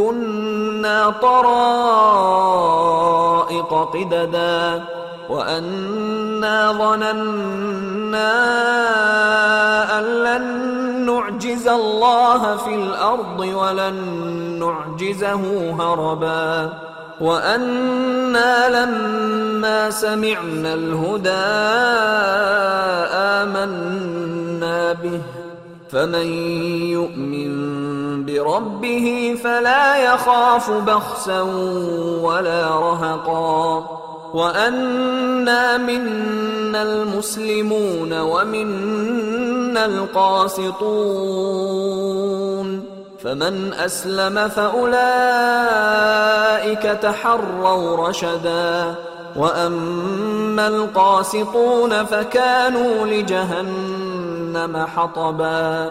كنا طرائق قددا وأنا ظننا أن لن نعجز الله في الأرض ولن نعجزه هربا وأنا لما سمعنا الهدى آمنا به فمن يؤمن بربه فلا يخاف بخسا ولا رهقا. وأنا منا المسلمون ومنا القاسطون. فمن أسلم فأولئك تحروا رشدا. وأما القاسطون فكانوا لجهنم حطبا.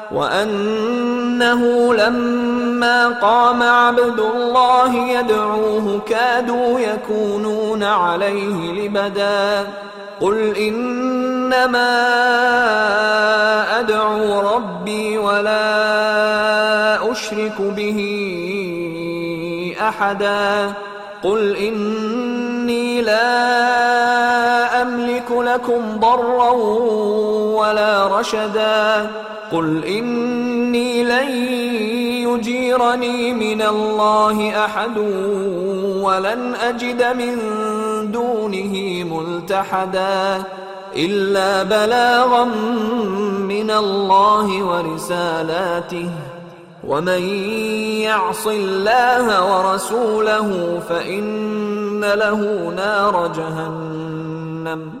وأنه لما قام عبد الله يدعوه كادوا يكونون عليه لبدا. قل إنما أدعو ربي ولا أشرك به أحدا. قل إني لا لكم ضرا ولا رشدا. قل إني لن يجيرني من الله أحد ولن أجد من دونه ملتحدا إلا بلاغا من الله ورسالاته. ومن يعص الله ورسوله فإن له نار جهنم.